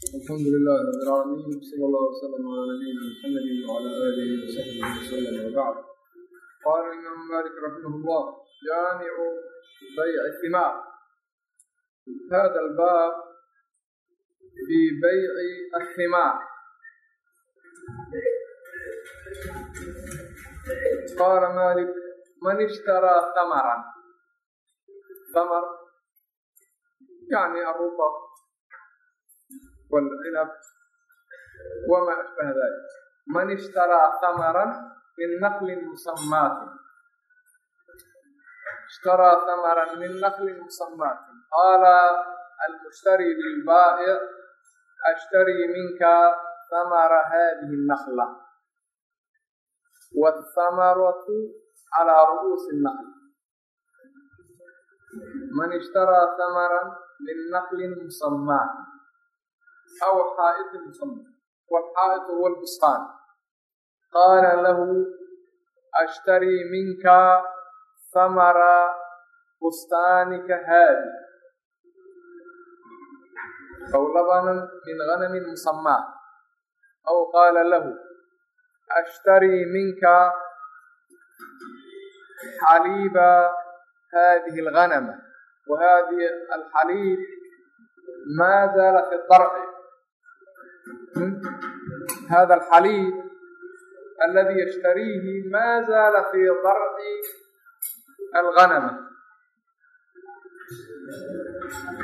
alxamdu lilahi rab alcaalamiin sala allah wsalam calaa nabiyina muxamedi wcala aalihi wasaxbihi wasalam wabacd qaala imaamu malik raximah llah jaamicu bayci himaar hada albaab fi bayci ahimaar qaala malik man ishtaraa hamaran hamar yani arutab والعنب وما أشبه ذلك من اشترى ثمرا من نخل مسمات اشترى ثمرا من نخل مسمات قال المشتري للبائع أشتري منك ثمر هذه النخلة والثمرة على رؤوس النخل من اشترى ثمرا من نخل مسمات أو حائط مسمى والحائط هو البستان قال له أشتري منك ثمر بستانك هذه أو لبنا من غنم مسمى أو قال له أشتري منك حليب هذه الغنم وهذه الحليب ما زال في الضرع hada alxaliib aladi yashtariihi maa zaala fii darci alganama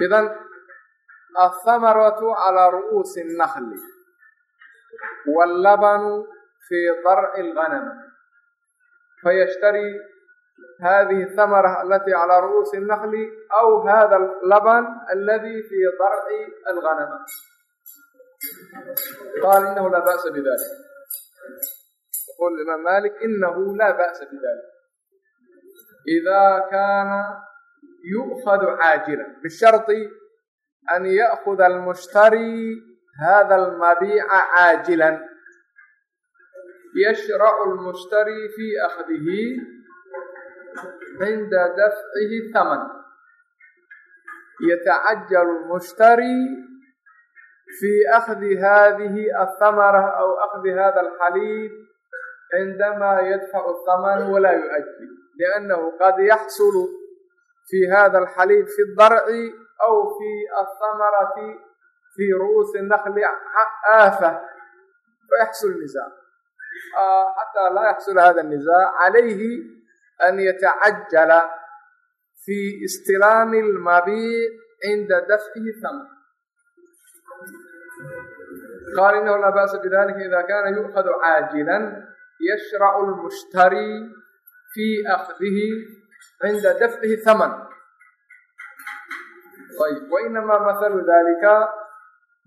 idan althamaratu calaa ru'uusi اnnakli wاllabanu fii darci اlganama fayashtarii hadihi الthamara alati calaa ru'uusi اnnakli aw hada اllabn aladi fii darci alganama قال إنه لا بأس بذلك يقول الإمام مالك إنه لا بأس بذلك إذا كان يؤخذ عاجلا بالشرط أن يأخذ المشتري هذا المبيع عاجلا يشرع المشتري في أخذه عند دفعه الثمن يتعجل المشتري في أخذ هذه الثمرة أو أخذ هذا الحليب عندما يدفع الثمن ولا يؤجل لأنه قد يحصل في هذا الحليب في الضرع أو في الثمرة في رؤوس النخل آفة فيحصل نزاع حتى لا يحصل هذا النزاع عليه أن يتعجل في استلام المبيع عند دفعه الثمن قال إنه لا بأس بذلك إذا كان يؤخذ عاجلا يشرع المشتري في أخذه عند دفعه الثمن طيب وإنما مثل ذلك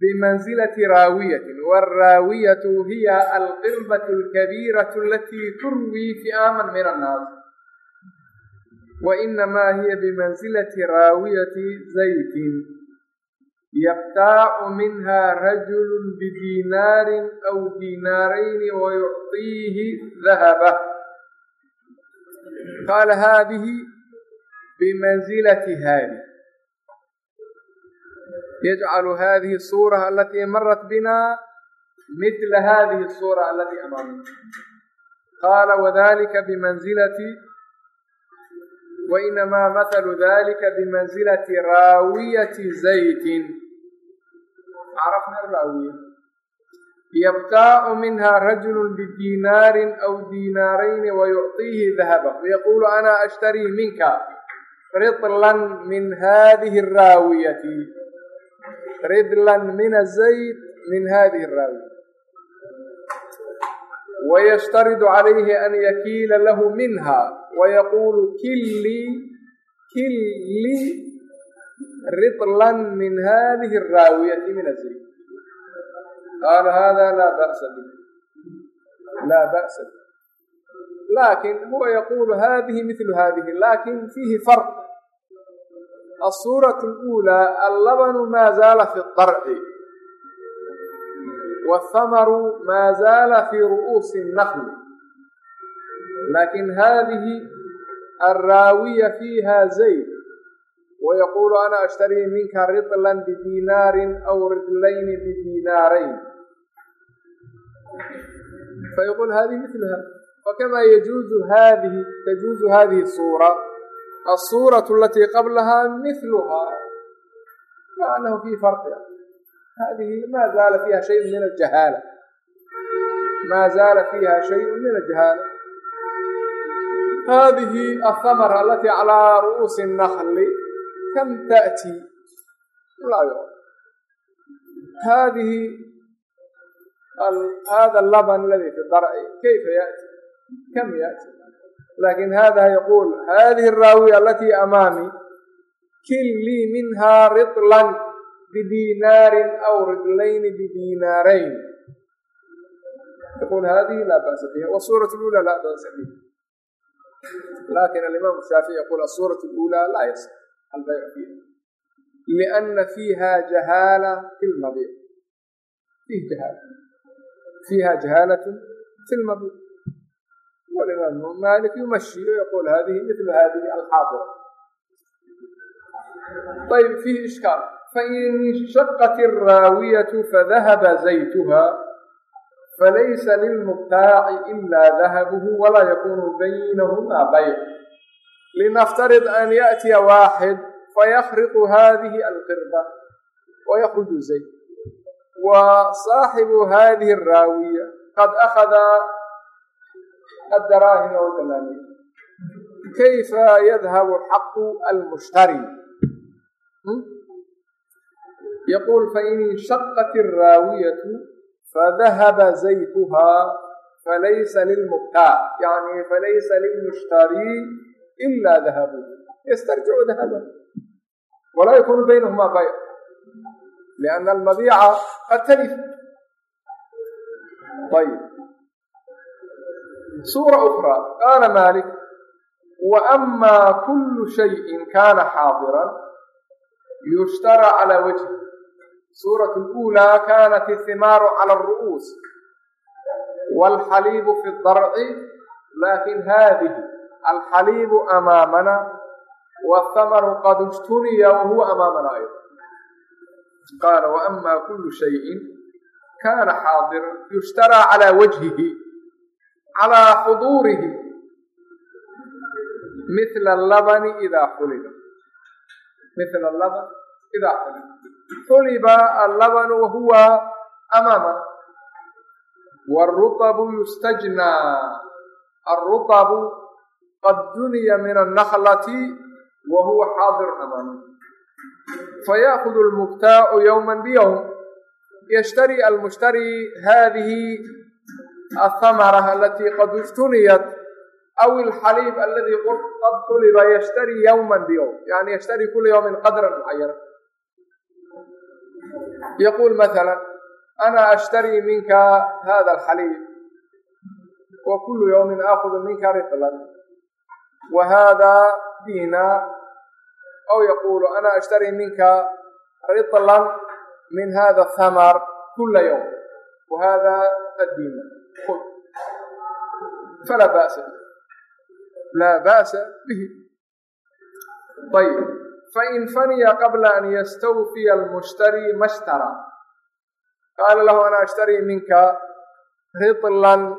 بمنزلة راوية والراوية هي القربة الكبيرة التي تروي فئاما من الناس وإنما هي بمنزلة راوية yabtaacu minha rajulu bidinaarin aw diinaarayni wayucطiihi dahaba qaala haadihi bimanzilati haadihi yajcalu hadihi الsuuraة alatii marat bina mila hadihi الsuura alatii amaamna qaala wadalika bimanzilati wainamaa mathalu dalika bimanzilati raawiyati zaytin زيت عرفنا الراوية يبتاع منها رجل بدينار أو دينارين ويعطيه ذهبا ويقول أنا أشتري منك رطلا من هذه الراوية رطلا من الزيت من هذه الراوية ويشترط عليه أن يكيل له منها ويقول كلي riطla min hadihi الraawiyati min az qaala hada laa ba'sa bi laa ba'sa bi laakiin huwa yaqulu hadihi mil hadihi laakiin fiihi farq الsuuraة الأulى allabnu maa zaala fi الطarci wالhamru maa zaala fi ru'uusi الnqli laakiin hadihi الraawiya fiiha zayd wayaquulu ana ashtarii minka ridlan bidiinaarin aw ridlayni bidiinaarayn fayqul hadihi miluha fakama yajuuzu hadihi tajuuzu hadihi suura asuuratu alatii qablahaa miluha ma anahu fii farqia hadihi ma zaala fiiha shayun min aljahaala maa zaala fiiha shayun min aljahaala hadihi ahamara alatii calaa ru'uusi الnakli النخل كم تأتي لا يعرف هذه هذا اللبن الذي في الضرع كيف يأتي كم يأتي لكن هذا يقول هذه الراوية التي أمامي كل لي منها رطلا بدينار أو رطلين بدينارين يقول هذه لا بأس بها والصورة الأولى لا بأس بها لكن الإمام الشافعي يقول الصورة الأولى لا يصح البيع فيها لأن فيها جهالة في المبيع فيه جهالة فيها جهالة في المبيع والإمام مالك يمشي ويقول هذه مثل هذه الحاضرة طيب فيه إشكال فإن انشقت الراوية فذهب زيتها فليس linaftarid an yaأtiya waaxid fayakriqu hadihi alqirba wayakruju zayd wa saaxibu hadihi araawiya qad akhada addaraahima wdalaamiir kayfa yadhabu xaqu almushtari yaquul fain inshaqat araawiyatu fadahaba zaytuha falaysa lilmubtaa yani falaysa lilmushtarii زيتها فليس للمبتاع يعني فليس للمشتري إلا ذهبه يسترجع ذهبه ولا يكون بينهما بيع لأن المبيع قد تلف طيب سورة أخرى قال مالك وأما كل شيء كان حاضرا يشترى على وجه سورة الأولى كانت الثمار على الرؤوس والحليب في الضرع لكن هذه الحليب أمامنا والثمر قد اجتني وهو أمامنا أيضا قال وأما كل شيء كان حاضرا يشترى على وجهه على حضوره مثل اللبن إذا حلب مثل اللبن إذا حلب حلب اللبن وهو أمامنا والرطب يستجنى الرطب قد جني من النخلة وهو حاضر أمامه فيأخذ المبتاع يوما بيوم يشتري المشتري هذه الثمرة التي قد اجتنيت أو الحليب الذي قد طلب يشتري يوما بيوم يعني يشتري كل يوم قدرا معينا يقول مثلا أنا أشتري منك هذا الحليب وكل يوم آخذ منك رطلا وهذا دينار أو يقول أنا أشتري منك رطلا من هذا الثمر كل يوم وهذا الدين خذ فلا بأس به لا بأس به طيب فإن فني قبل أن يستوفي المشتري ما اشترى قال له أنا أشتري منك رطلا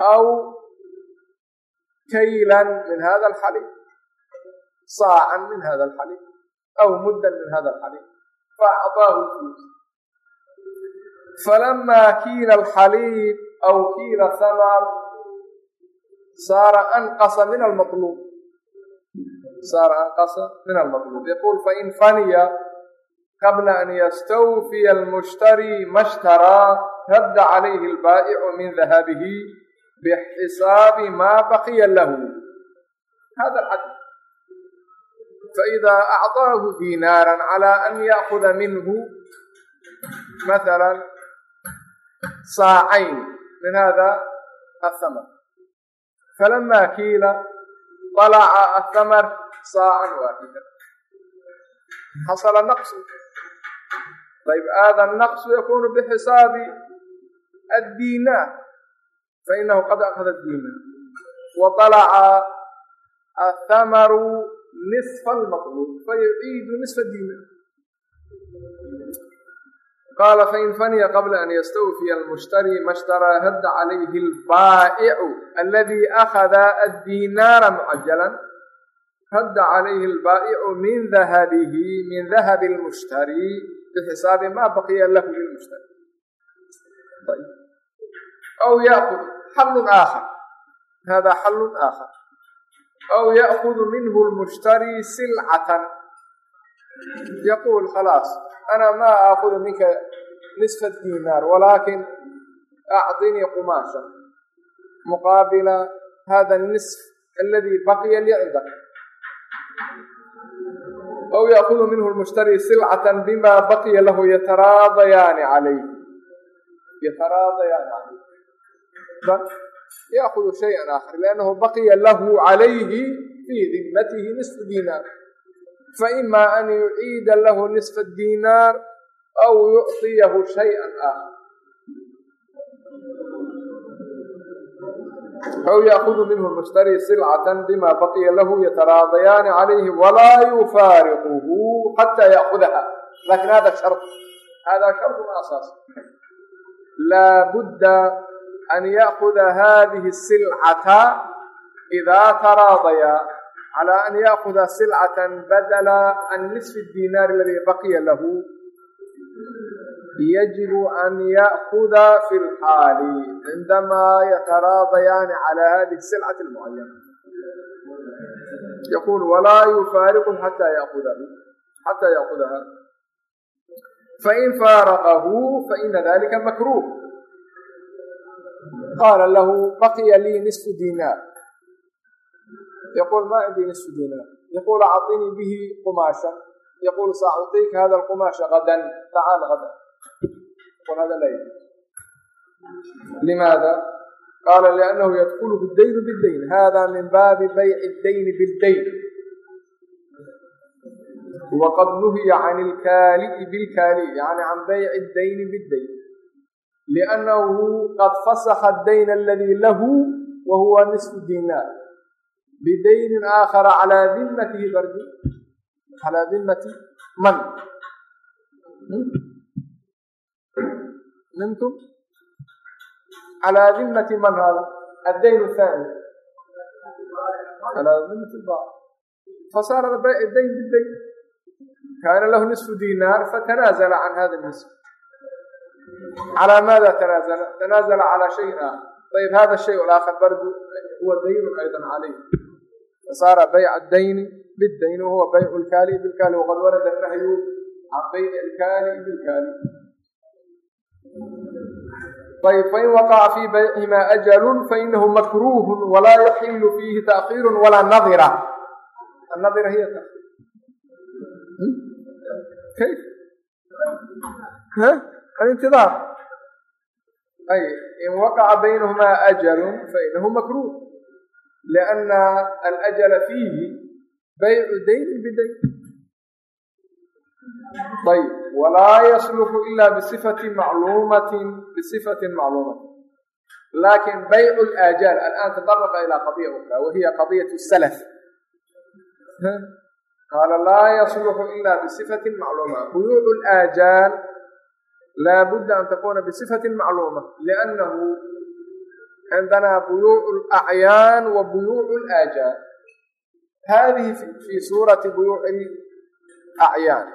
aw kaylan min hada alxalib saacan min hada alxalib aw muddan min hada alxalib faacdaahu lfuus falamaa kiila alxaliib aw kiila samar saara anqasa min almaqluub saara anqasa min almaqluub yaquul fain faniya qabla an yastawfiya almushtari ma shtaraa radda calayhi albaa'icu min dahabihi البائع من ذهبه بحساب ما بقي له هذا العدل فإذا أعطاه دينارا على أن يأخذ منه مثلا صاعين من هذا الثمر فلما كيل طلع الثمر صاعا واحدا حصل نقص طيب هذا النقص fainahu qad akhada diima waalaca athamaru nisfa almaqluub fayuciidu nisfa diima qaala fain faniya qabla an yastawfiya almushtari ma shtaraa hadda calayhi albaa'icu aladii akhada addiinaara mucajalan hadda calayhi albaa'icu min dahabihi min dahabi almushtari bixisaabi maa baqiya lahu lilmushtari aw yaakud xallun aakhar hada xallun aakhar aw ya'kudu minhu lmushtari silcatan yaquul khalaas ana ma aakudu minka nisfa diinaar walaakin acdinii qumaasha muqaabila hada nisf aladi baqiya li cindak aw ya'kudu minhu lmushtari silcatan bima baqiya lahu yataraadayaani calayh yataraadayaani calayh ذكرا يأخذ شيئا آخر لأنه بقي له عليه في ذمته نصف دينار فإما أن يعيد له نصف الدينار أو يعطيه شيئا آخر أو يأخذ منه المشتري سلعة بما بقي له يتراضيان عليه ولا يفارقه حتى يأخذها لكن هذا شرط هذا شرط أساسي لا بد an yأkuda hadihi الsilcata إida taraadaya calى an yأkuda silcata badla can nisfi الdiinaar aladi baqiya lahu yajibu an ya'kuda fi lxaali cindamaa yataraadayaani calaa hadihi silcati almucayana yaquul walaa yufaariqu xataa ya'kudahu xataa ya'kudaha fain faaraqahu faina dalika makruh qaala lahu baqiya lii nisfu diinaar yaquul ma cindii nisfu diinaar yaquul acطinii bihi qumaasha yaquul saacuطiika hada alqumaasha gadan tacaal gadan لماذا قال لأنه يدخله الدين بالدين هذا من باب بيع الدين بالدين وقد نهي عن الكالئ بالكالئ يعني عن بيع الدين بالدين لأنه قد فسخ الدين الذي له وهو نصف دينار بدين آخر على ذمته برد على ذمة من نمتم على ذمة من هذا الدين الثاني على ذمة البعض فصار الدين بالدين كان له نصف دينار فتنازل عن هذا النصف calaa maada tanaazala tanaazala calaa shay ah ayb hada shay alaakhar bardu huwa daynun aydan calayh fasaara bayca dayni bidayni wahuwa baycu lkaali bilkaali waqad warada nahyu can bayci alkaali bilkaali ayb fain waqaca fii baycihimaa ajalun fainahu makruuhun walaa yaxilu fiihi taakhiiru walaa nadira anadira hiy kayf alintidaar ay in waqaca baynahumaa ajalun fainahu makruuh lianna alajala fiihi baycu daynin bidayn ayb walaa yasluxu ila bisifati macluumatin bisifatin macluumatin laakiin baycu laajaal alaan tadabaqa ilaa qadiya ukra wahiya qadiyat salaf qaala laa yasluxu ila bisifatin macluuma buyuucu laajaal laa budda an takuna bisifatin macluuma liannahu cindanaa buyuucu lacyaan wa buyuucu laajaal hadihi fi suurati buyuuci acyaan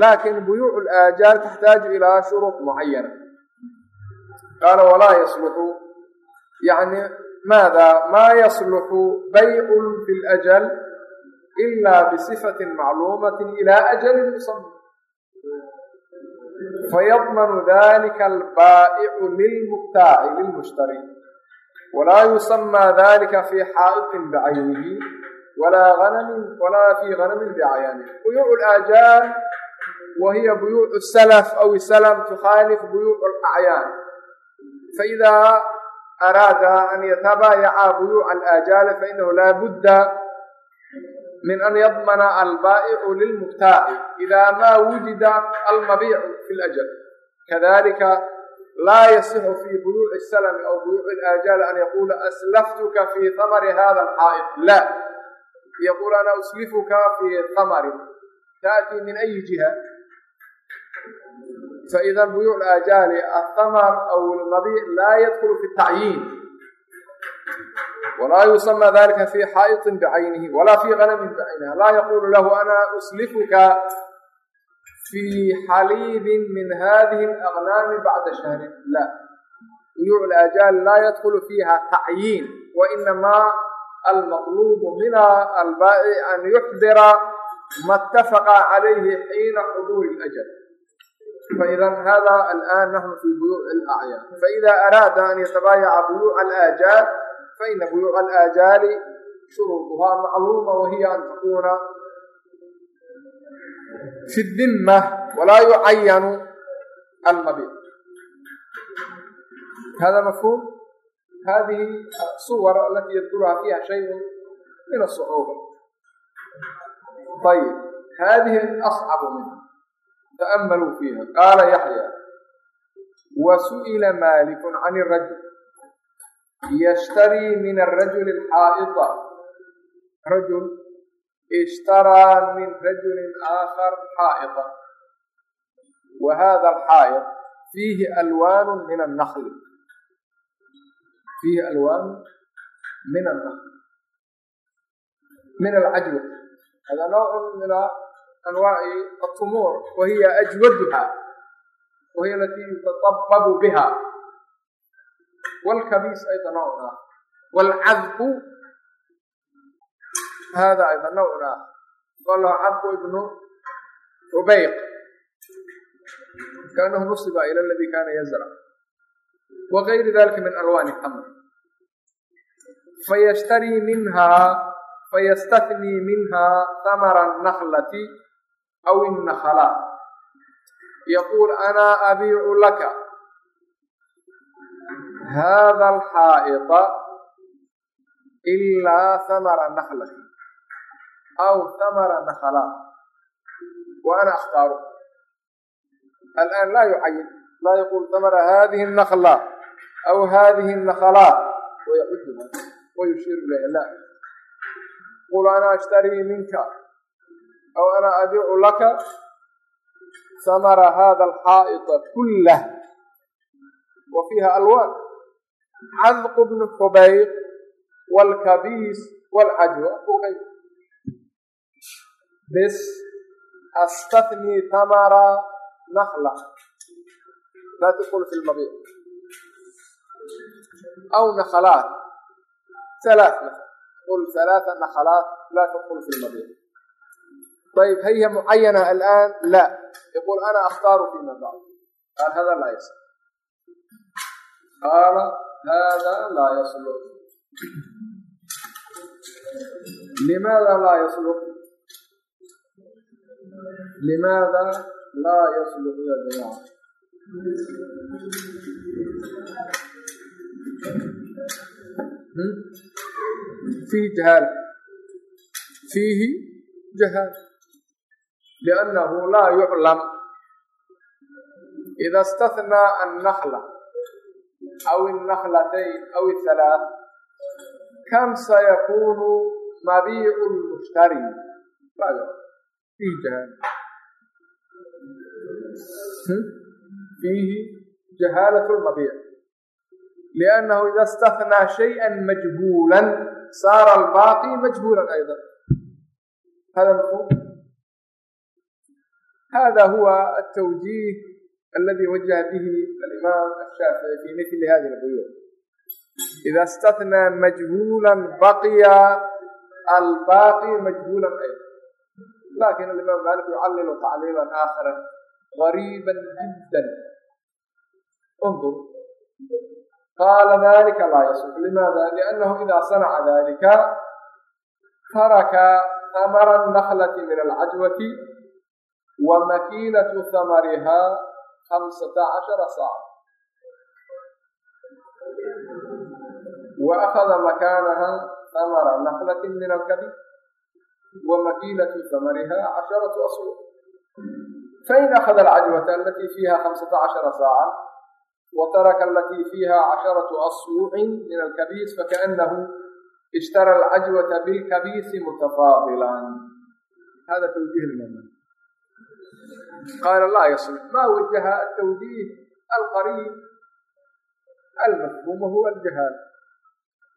laakiin buyuuc alaajaal taxtaaju ilaa shuruud mucayana qaala walaa yasluxu yani maada maa yasluxu baycun fi ljal ila bisifatin macluumatin ila ajalin musama fayadmanu dalika albaa'icu lilmubtaaci lilmushtari walaa yusama dalika fi xaa'iqin bicaynihi walaa anamin walaa fi ganamin bicayaanih buyuuc laajaal وهي بيوع السلف أو السلم تخالف بيوع الأعيان فإذا أراد أن يتبايع بيوع الآجال فإنه min an yadmana albaa'icu lilmubtaaci idaa maa wujida almabiicu fi ljal kadalika laa yasixu fii buyuuci salami aw buyuuci laajaali an yaquula aslaftuka fii thamari hada alxaa'id la. Yaquul ana uslifuka fii thamari. Taati min ayi jiha. Faidan buyuuc laajaali athamar aw lmabiic laa yadkulu fi tacyiin walaa yusamى dalika fi xaa'iطin bcaynihi wala fi ganamin bcayniha laa yaqulu lahu ana uslifuka fi xaliibin min hadihi اlأغnaami bacda shahrin la buyuuc اlaajaal laa yadkulu fiiha tacyiin wainamaa almaqlubu mina albaaci an yuxdira ma اttafaqa calayhi xiina xuduuri اljl faida hada alآn naxnu fi buyuuc اlأcyaan faida araada an yatabayaca buyuuc اlaajaal faina buyuuca alaajaali shuruuduhaa macluuma wahiya an takuuna fi dimma walaa yucayanu almabiic hada mafhuum hadihi suwar alati yadkuruha fiiha shayun min asucuuba ayib hadihi ascabu minha taamaluu fiiha qaala yaxya wa su'ila maaliku can irajul الرجل يشتري من الرجل الحائط رجل اشترى من رجل آخر حائطا وهذا الحائط فيه ألوان من النخل فيه ألوان من النخل من العجوة هذا نوع من أنواع التمور وهي أجودها وهي التي يتطبب بها والكبيس أيضا نوع آخر والعذق هذا أيضا نوع آخر قال له عذق ابن ربيق كأنه نصب إلى الذي كان يزرع وغير ذلك من ألوان التمر فيشتري منها فيستثني منها ثمر النخلة أو النخلات يقول أنا أبيع لك hada alxaa'ida ilaa hamara naklati aw hamara nakla wa ana akhtaaru alaan laa yucayin laa yaquul hamara hadihi الnakla aw hadihi الnaklaat wayacudduha wayushiir ilayha la qul ana ashtarii minka aw ana abiicu laka samara hada alxaa'ida kulah wa fiiha alwaan cadq bnu xubayr wlkabiis wlcajwa bs astafni tamara nahla laa tdkul fi lmabiic aw nakhalaat halaa qul halaaa nakhalaat laa tdkul fi lmabiic طيب هي معينة الآن؟ لا يقول أنا أختار فيما بعد قال هذا لا يصح قال hada laa yasluq limaada laa yasluq limaada laa yasluq ya jamaca fiihi jahaala fiihi jahaala liannahu laa yuclam ida istahnaa annakla أو النخلتين أو الثلاث كم سيكون مبيع المشتري لا يعلم فيه جهالة فيه جهالة المبيع لأنه إذا استثنى شيئا مجهولا صار الباقي مجهولا أيضا هذا مفهوم هذا هو التوجيه الذي وجه به الإمام الشافعي في مثل هذه البيوع إذا استثنى مجهولا بقي الباقي مجهولا أيضا لكن الإمام مالك يعلل تعليلا آخر غريبا جدا انظر قال ذلك لا يصح لماذا لأنه إذا صنع ذلك ترك ثمر النخلة من العجوة ومكينة ثمرها خمسة عشر صاع وأخذ مكانها ثمر نخلة من الكبد ومكينة ثمرها عشرة أصوات فإن أخذ العجوة التي فيها خمسة عشر ساعة وترك التي فيها عشرة أصوع من الكبيس فكأنه ishtara alcajwata bilkabiisi mutafaadilan hada twjiih lmamn qaala laa yaصl ma wajaha atawjiih alqariib almafhum huwa aljahaal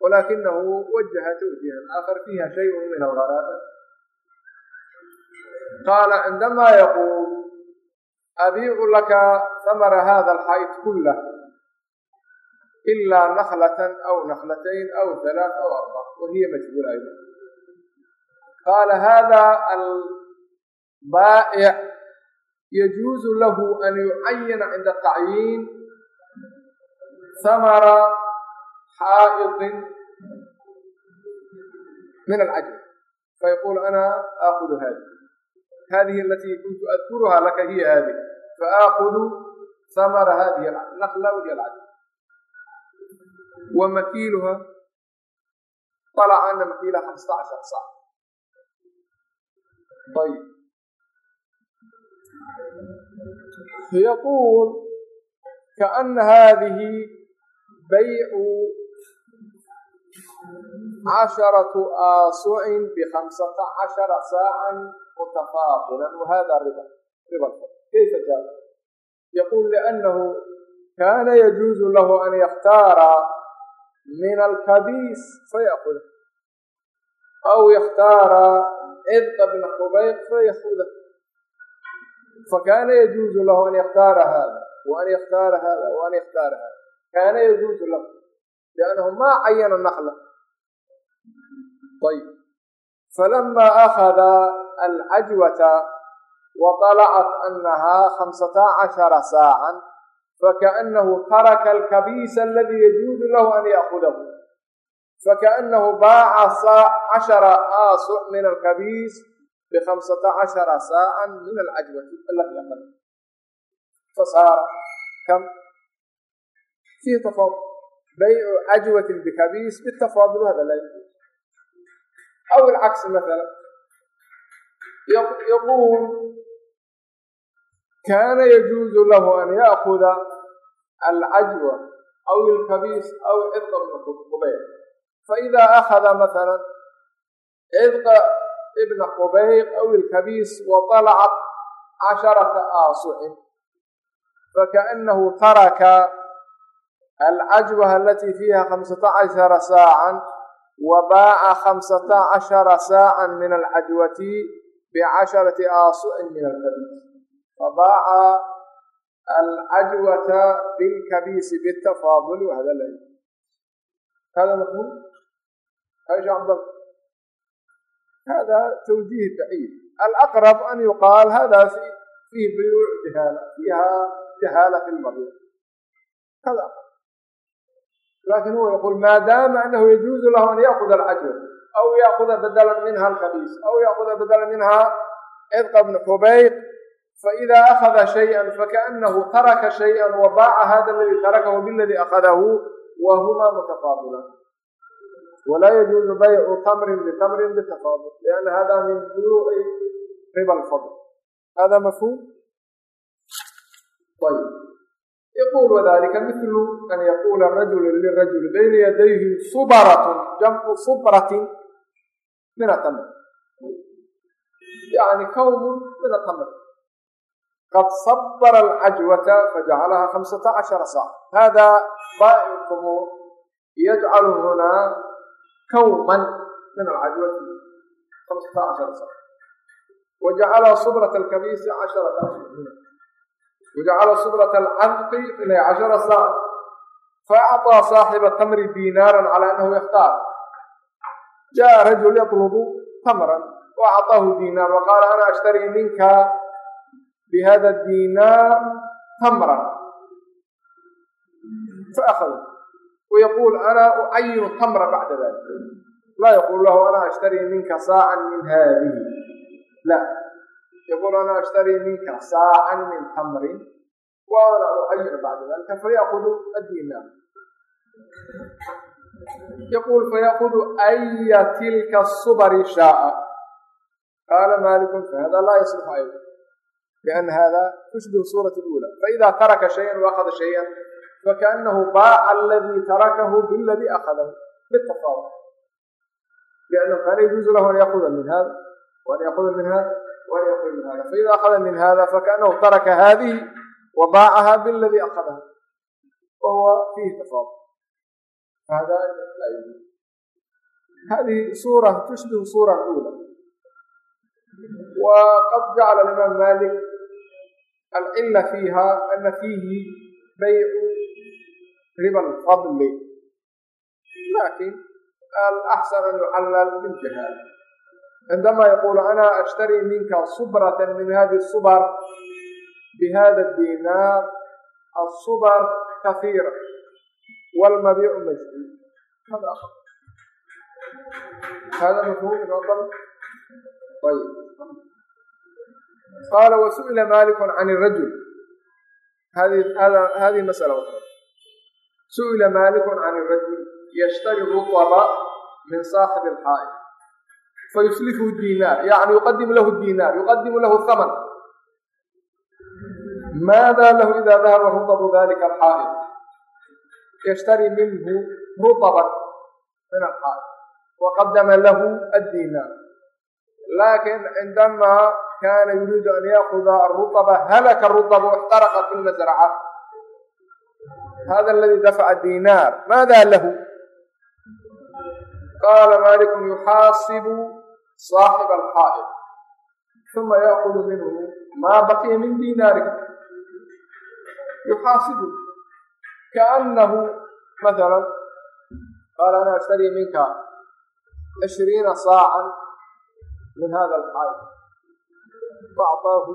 walakinahu wajaha twjiiha aakhar fiiha shay min algaraaba qaala cindama yaquul abiicu laka hamara hada alxaa'id kulah ilaa naklatan aw naklatayn aw halaaث aw arbac wahiya majhuula ayda qaala hada albaa'ic yajuusu lahu an yucayina cinda tacyiin samara xaa'iqin min alcajab fayaquul ana aakudu hadi hadihi alatii kuntu adkuruhaa laka hiya haadihi faaakudu samara hadihi naqla waliy alcajab wa طلع أن مكيلها 15 ساعة طيب يقول كأن هذه بيع عشرة آصع بخمسة عشر ساعة متفاضلا وهذا ربا ربا كيف جاء يقول لأنه كان يجوز له أن يختار min alkabiis fayakuda aw yakhtaara cidqa bna xubayq fayakuda fakana yajuuzu lahu an yakhtaara hada waan yakhtaara hada waan yakhtaara hada kaana yajuuzu lahu liannahu ma cayana nakla ayb falama akhada alcajwata waطalacat anaha khamsata cashara saacan فكأنه ترك الكبيس الذي يجوز له أن يأخذه فكأنه باع عشر آصع من الكبيس بخمسة عشر ساعا من العجوة التي أقل فصار كم؟ فيه تفاضل بيع عجوة بكبيس بالتفاضل هذا لا يجوز أو العكس مثلا يقول كان يجوز له أن يأخذ العجوة أو الكبيس أو عتق القبيل فإذا أخذ مثلا عتق cidqa ibna qubayr aw ilkabiis waطalacat casharata aasucin fakaأnahu taraka alcajwa alati fiiha khamsata cashara saacan wa baaca khamsata cashara saacan min alcajwati bicasharati aasucin min alkabiis fabaaca alcajwata bilkabiisi bitafaaduli wahada la hada mafhum aisha cabdal hada twjiih baciid alaqrab an yuqaal hada fihi buyuuc jahaala fiiha jahaala fi lmariid hada lakin huwa yaqul maadaama anahu yajuuzu lahu an yaakuda alcajwa aw yaakuda badala minha alkabiis aw yaakuda badala minha cidqa bn xubayq faإida أkhada شhayئa fakaأnahu taraka شhayئa وbaaca hada اladii tarakahu bاladii أkhadahu wahuma mتafaaضilaan wlaa yajuuzu baycu tamrin btamrin bتafaadul لأn hada min buyuuci riba اlfadl hada mafhum ayb yqul wdalika mil an yaqula rajul lirajul bayna yadayhi subrat jamcu subratin min atamr yani kwn min atamr qad sabara alcajwata fajacalaha hamsata cashara saaca hada baa'iquhu yajcalu hunaa kawman min alcajwati hamsata cashara saaca wajacala subrata alkabiisi casharata ashhur wajacala subrata alcanqi inay cashara saaca faacطىa saaxiba tamri diinaaran cala anahu yaktaar jaءa rajul yatlubu tamran waacطaahu diinaar waqaala ana ashtarii minka bhada dinaar tamran faأkhذ وyqul ana ucayinu tamra bacda dalik laa yqul lahu ana ashtarii minka saacan min hadihi la yqul ana ashtarii minka saacan min tamrin wa ana ucayinu bacda dalika fayaأkhذu adinaar yqul fayaأkhذu أya tilka الsubri shaءa qaala maliku fahada laa yصلx ayضا لأن hذا تشبه sورة الأولى فإذا ترك شhيئا وأخذ شhيئا فكأنه باع الذي تركه بالذي أخذه بالتفاضل liannahu kaana yajuuzu lahu an yakuda min hada waan yakuda min hada waan yakuda min hada faida akhada min hada fakaanahu taraka hadihi wa baacaha biladi akhadaha wahuwa fiihi tafaadul hada laa yajuuz hadihi suura tushbihu suura ula waqad jacala alimaam malik alcila fiiha ana fiihi baycu riba alfadli laakiin alaxsan an yucallal biljahaal cindama yaqulu ana ashtari minka subrata min hadi subr bihada diinaar asubr kahiira wlmabiicu majhuul hada hada mafhum fadl ayb qaala wasu'ila maliku can rajul hadihi masala su'ila maliku can rajul yshtari ruطba min صaaxibi اlxaa'id fayuslifu diinaar yani yuqadimu lahu diinaar yuqadimu lahu haman maada lahu ida dahaba ruطbu dalika alxaa'id yshtari minhu ruطban min alxaa'id waqadama lahu addiinaar lakin cindama kana yuriidu an yaakuda aruطba halaka ruطbu اxtaraqat fi lmasraca hada aladi dafaca diinaar maada lahu qaala malikun yuxaasibu saaxiba alxaa'id uma yaakudu minhu maa baqiya min diinaarihi yuxaasibu kaanahu maala qaala ana ashtari minka cishriina saacan min hada alxaa'id faacطaahu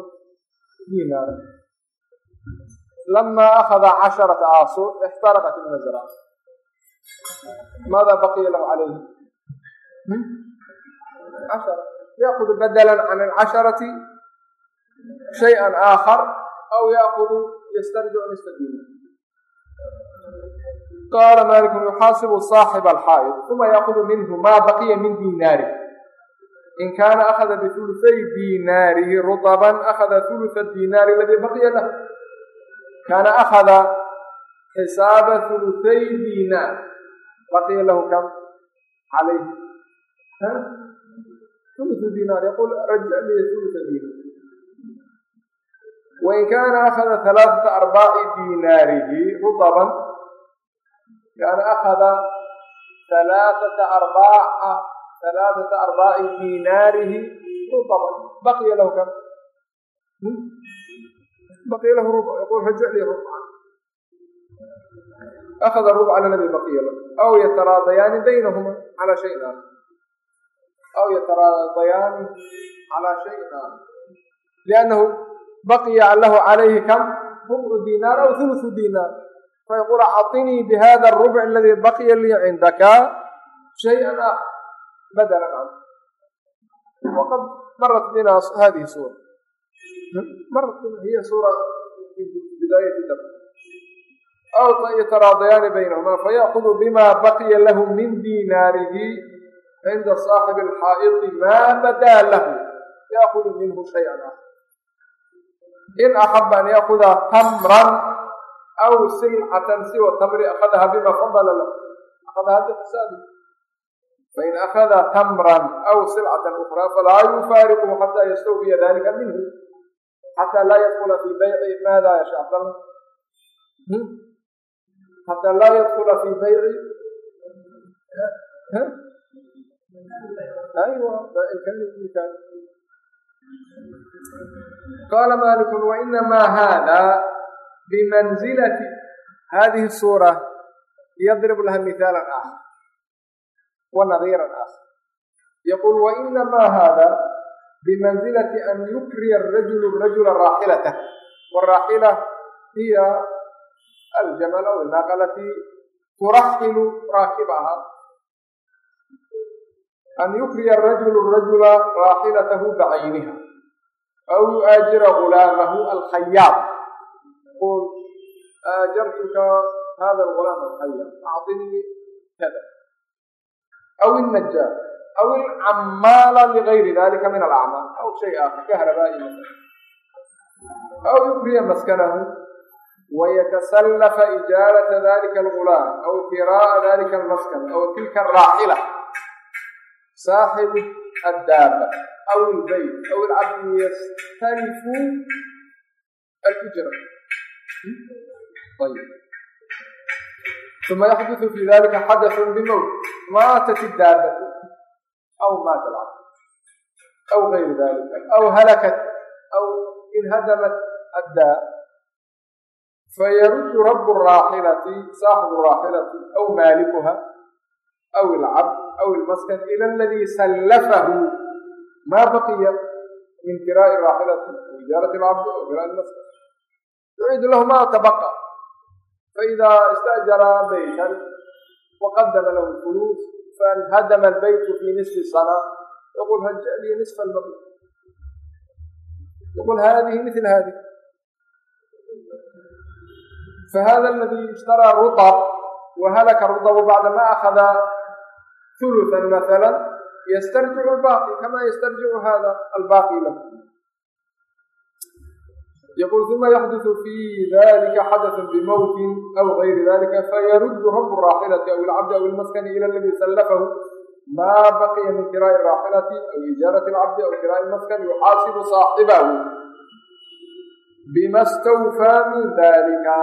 diinaara lama akada casharata aasuur ixtaraqat ilmazra maada baqiya lahu calayhi yaakudu badala can alcasharati shayئa aakhar aw yaakudu ystarju an yastadiina qaala malikun yuxaasibu saaxiba alxaa'id uma yaakudu minhu maa baqiya min diinaari in kaana akhada bihulufay diinaarihi ruطban akhada hulufa diinaari aladii baqiya lah kaana akhada xisaaba hulutay diinaar baqiya lahu kam calayh hulutu diinaar yaquul raja'niya huluta diinaar wain kaana akhada halaaثata arbaaci diinaarihi rutaban kaana akhada halaaثata arbaaca halaaثata arbaaci diinaarihi rutaban baqiya lahu kam كم؟ بقي له ربع يقول رجع لي ربعا أخذ الربع الذي بقي له أو يتراضيان بينهما على شيء آخر أو يتراضيان على شيء آخر لأنه بقي له عليه كم ربع دينار أو ثلث دينار فيقول أعطني بهذا الربع الذي بقي لي عندك شيئا آخر بدلا عنه وقد مرت بنا هذه سورة مرت بنا هي سورة في بداية الدرس أو يتراضيان بينهما فيأخذ بما بقي له من ديناره عند صاحب الحائط ما بدا له يأخذ منه شيئا آخر إن أحب أن يأخذ تمرا أو سلعة سوى التمر أخذها بما فضل له أخذها بحسابه فإن أخذ تمرا أو سلعة أخرى فلا يفارقه حتى يستوفي ذلك منه حتى لا يدخل في بيع ماذا يشاء حتى لا يدخل في بيع أيوة كان قال مالك وإنما هذا بمنزلة هذه الصورة يضرب لها مثالا آخر ونظيرا آخر يقول وإنما هذا بمنزلة أن يكري الرجل الرجل راحلته والراحلة هي الجمل أو الناقة التي ترحل راكبها أن يكري الرجل الرجل راحلته بعينها أو يؤاجر غلامه الخياط يقول آجرتك هذا الغلام الخياط أعطني كذا أو النجار أو العمال لغير ذلك من الأعمال أو شيء آخر كهربائي مثلا أو يكري مسكنه ويتسلف إجارة ذلك الغلام أو كراء ذلك المسكن أو تلك الراحلة saaxibu addaaba aw ilbayt aw ilcabdi yastalifu alujra ayb uma yaxduثu fi dalika xadaثu bimowt maatat iddaabatu aw maata alcabd aw gayru dalika aw halakat aw inhadamat addaa fayaruddu rabu raaxilati saaxibu raaxilati aw maalikuha aw ilcabd aw ilmaskan ila aladii sallafahu ma baqiya min kiraa'i raaxilati aw ijaarati alcabdi aw kiraa'i lmaskan yuciidu lahu ma tabaqa faida istajara baytan waqadama lahu lfuluus فانهدم البيت في نصف سنة يقول هل لي نصف البقية يقول هذه مثل هذه فهذا الذي اشترى رطب وهلك الرطب بعدما أخذ ثلثا مثلا يسترجع الباقي كما يسترجع هذا الباقي له yquل ثuma yxdث في ذlika xadaث bmwti أw غayri ذlika fyrud rb الraaxilة aw اlcabd aw اlmaskn ilى اladي slfhu ma baqya min kirاء الraaxilة aw ijaaraة اlcabdi aw kirاء الmaskn yuxaasib صaaxibah bma اstawfى min ذlika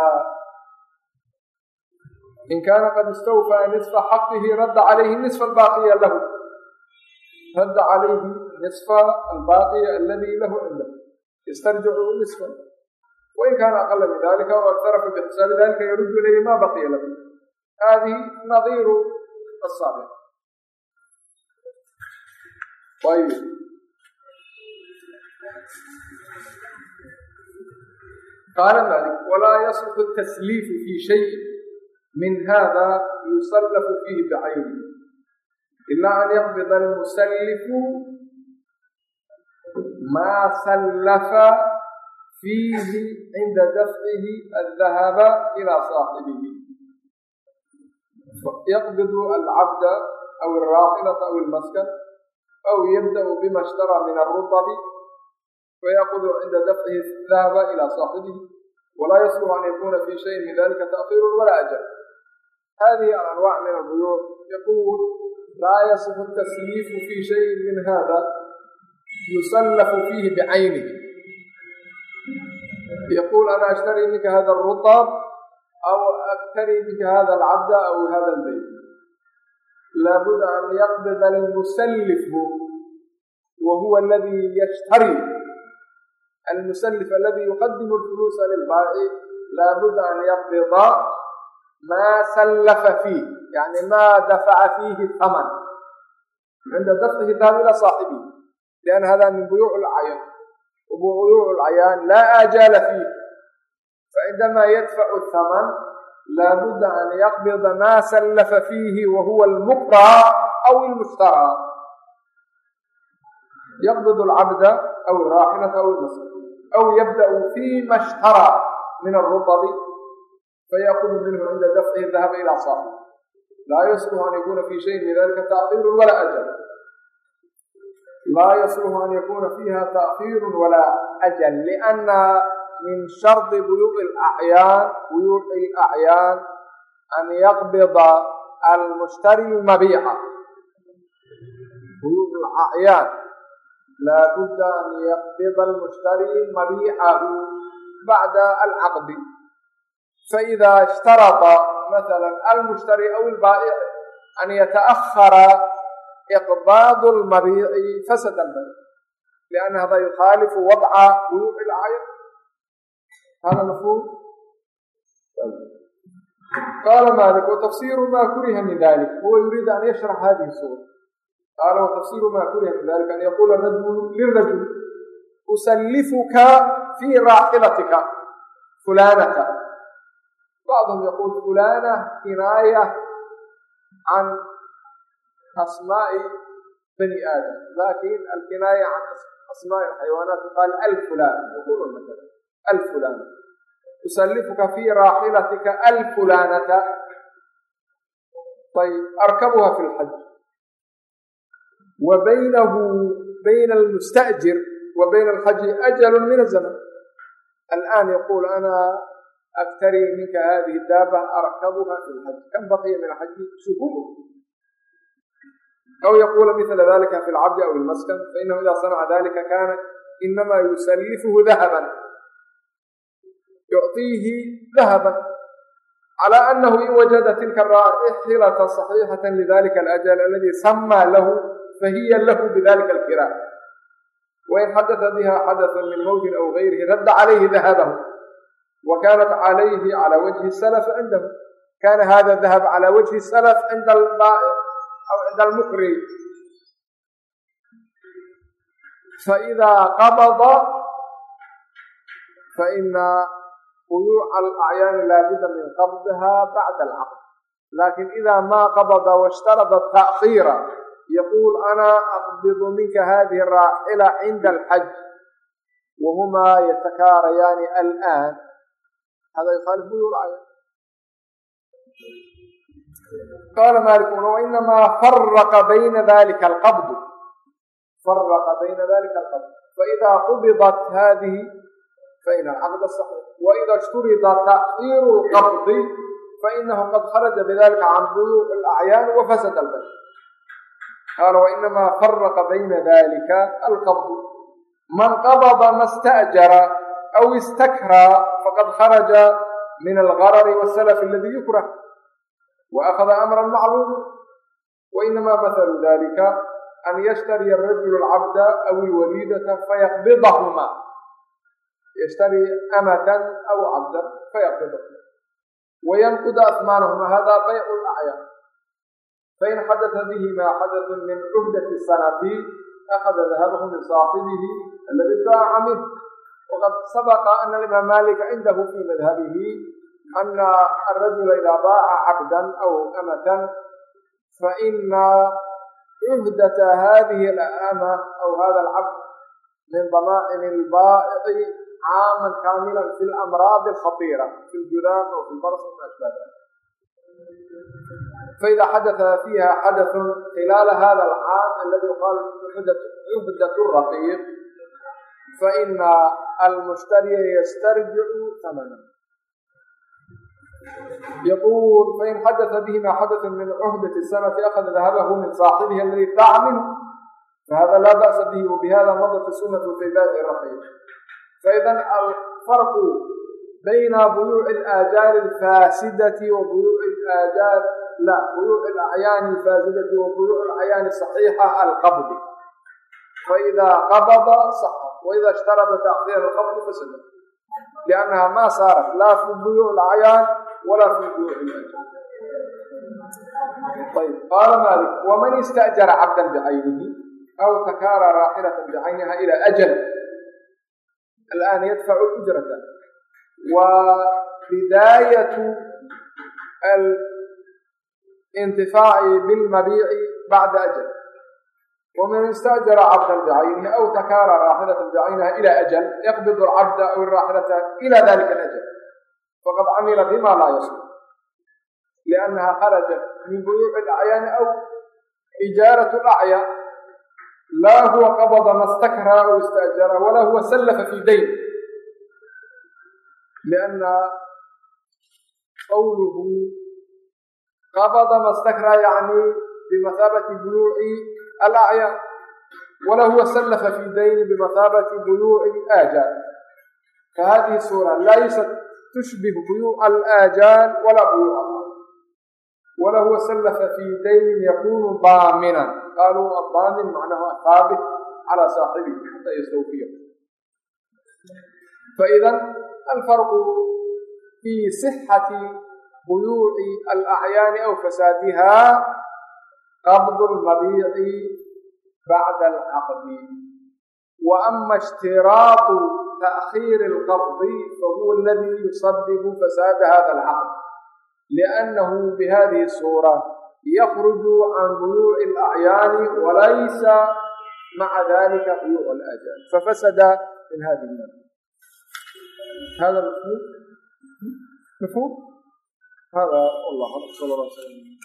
in kana qad اstawfى نصفa xaqhi radda عalayhi نصف اlbaqiya lahu radda عalayhi نصف اlbaqiya aladi lahu cindah yastarjicu nisfa wain kaana aqala min dalika o aktara bixisaabi dalika yaruddu ilayhi ma baqiya lahu hadihi nadiiru asaabiq qaala malik walaa yasluxu tasliifu fi shayin min hada yusallafu fiihi bicayni ilaa an yaqbida almusallifu maa sallafa fiihi cinda dafcihi aldahaba ilaa saaxibihi yaqbidu alcabda aw alraaqilata aw almaskan aw yabda'u bima ishtaraa min alrutabi fayaqudu cinda dafcihi dahaba ilaa saaxibihi walaa yasluxu an yakuna fi shayin min dalika ta'kiiru walaa ajal هذه الأنواع من البيوع يقول لا يصح التسليف في شيء من هذا يسلف فيه بعينه يقول أنا أشتري منك هذا الرطب أو أشتري منك هذا العبد أو هذا البيت لابد أن يقبض المسلف وهو الذي يشتري المسلف الذي يقدم الفلوس للبائع لابد أن يقبض maa sallafa fiih yani maa dafaca fiihi haman cinda dafcihi dahab ila saaxibihi lian hada min buyuuc lcayaan buyuuc lcayaan laa aajaala fiih facindamaa yadfacu haman laabudda an yaqbida maa sallafa fiihi wa huwa almuqraa aw ilmushtaraa yaqbid alcabda aw alraaxilata aw ilmasr aw yabda'u fima ishtaraa min alrutabi fayakudu minhu cinda dafcihi dahaba ilaa saaxib laa yasluhu an yakuna fi shayin min dalika taakhiiru walaa ajal laa yasluhu an yakuna fiiha taakhiiru walaa ajal lianna min shardi buyuuqi alacyaan buyuuqi alacyaan an yaqbida almushtari lmabiica buyuuq alacyaan laabudda an yaqbida almushtari mabiicahu bacda alcaqdi faإida اshtarطa maala almushtari aw ilbaa'ic an yataأhara iqbaad اlmabiici fasad albayc lianna hada yukhaalifu wadca buyuuci اlacya hada mafhum qaala malik watafsiru ma kuriha min dalik huwa yuriidu an yashrax hadihi suura qaala watafsiru ma kuriha min dalik an yaqula rajulu lirajul usallifuka fii raaxilatika fulanata bacduhum yaquul fulana kinaaya can asmaa'i bani aadam laakiin alkinaaya can asmaa'i xayawaanaat yuqaal alfulan yaqulu maala alfulan usalifuka fi raaxilatika alfulanata ayb arkabuha fi lxaj wa baynahu bayna almustajir wa bayna alxaji ajalu min azaman alآn yaqul ana aktarii minka hadihi daaba arkabuha fi lxaj kam baqiya min alxaji shuhur aw yaquula mila dalika fi lcabdi aw ilmaskan fainahu ida sanaca dalika kaanat inamaa yusallifuhu dahaban yucطiihi dahaban calى anahu in wajada tilka raaxilata صaxiixata lidalika alajal aladi samaa lahu fahiya lahu bidalika alkira wain xadata biha xadata min mowtin aw gayrihi radda calayhi dahabahu وkانت عlيه عlى وجه السلف عndh kاn hda dذhب عlى وجه السلف عnd الbاع aw cinda almukri faidaa qabada faina buyuuca alacyaani laabudda min qabdiha bacda alcaqd laakiin ida ma qabada washtarada ta'khiira yaquul ana aqbidu minka hadihi raaxila cinda alxaj wahumaa yatakaarayaani alآan hada qaala malikun wainamaa faraqa bayna dalika alqabd faraqa bayna dalika alqabd faida qubidat hadihi faina alcaqd saxiix waida ishturida ta'kiiru lqabdi fainahu qad kharaja bidalika can buyuuc alacyaani wafasada albay qaala wainamaa faraqa bayna dalika alqabd man qabada ma sta'jara aw istakraa faqad kharaja min algarari wasalaf aladi yukrah وأخذ أمرا معروفا وإنما مثل ذلك أن يشتري الرجل العبد أو الوليدة فيقبضهما يشتري أمة أو عبدا فيقبضهما وينقض أثمانهما هذا بيع الأعيان فإن حدث بهما حدث من عهدة السنة أخذ ذهبه من صاحبه الذي باع منه وقد سبق أن الإمام مالك عنده في مذهبه ana arajula idaa baaca cabdan aw amatan faina cuhdata hadihi alama aw hada alcabd min damaa'in albaa'ici caaman kaamilan fi lamraadi alkhatiira fi ljudaam aw fi lbars ma ashbah dalik faida xadata fiiha xadaثu khilaala hada alcaam aladi yuqaal cuhdatu raqiiq faina almushtariya yastarjicu hamana يقول فإن حدث به ما حدث من عهدة السنة أخذ ذهبه من صاحبه الذي ادعى منه فهذا لا بأس به وبهذا مضت السنة في باب الرقيق فإذا الفرق بين بيوع الآجال الفاسدة وبيوع الآجال لا بيوع الأعيان الفاسدة وبيوع الأعيان الصحيحة القبض فإذا قبض صح وإذا اشترط تأخير القبض فسد لأنها ما صارت لا في بيوع الأعيان walaa fi ayb qaala malik waman istajara cabdan bicaynihi aw takaara raaxilatan bicayniha ila ajal alaan yadfacu ujrata wa bidaayatu alintifaaci bilmabiici bacda ajal ومن استأجر عبدا بعينه أو تكارى راحلة بعينها إلى أجل يقبض العبد أو الراحلة إلى ذلك الأجل faqad camila bima laa yaslu liannaha kharajat min buyuuci alacyaani aw ijaarat alacya laa huwa qabada ma stakra aw istaajara walaa huwa sallafa fi dayn lianna qawluhu qabada ma stakra yacni bimathaabati buyuuci alacyaan walaa huwa sallafa fi dayni bimathaabati buyuuci aajaar fahadihi suura laysat tushbihu buyuuca alaajaal walaa buyuuca wala huwa sallafa fii daynin yakunu daaminan qaaluu addaamin macnahu haabit calaa saaxibihi xataa yastawfiya faidan alfarqu fii sixati buyuuci alacyaani aw fasaadiha qabdu lmabiici bacda alcaqdi wa ama ishtiraatu تأخير القبض فهو الذي يسبب فساد هذا العقد لأنه بهذه الصورة يخرج عن ضيوع الأعيان وليس مع ذلك ضيوع الأجل ففسد من هذه الناحية هذا مفهوم؟ مفهوم؟ هذا والله صلى الله عليه وسلم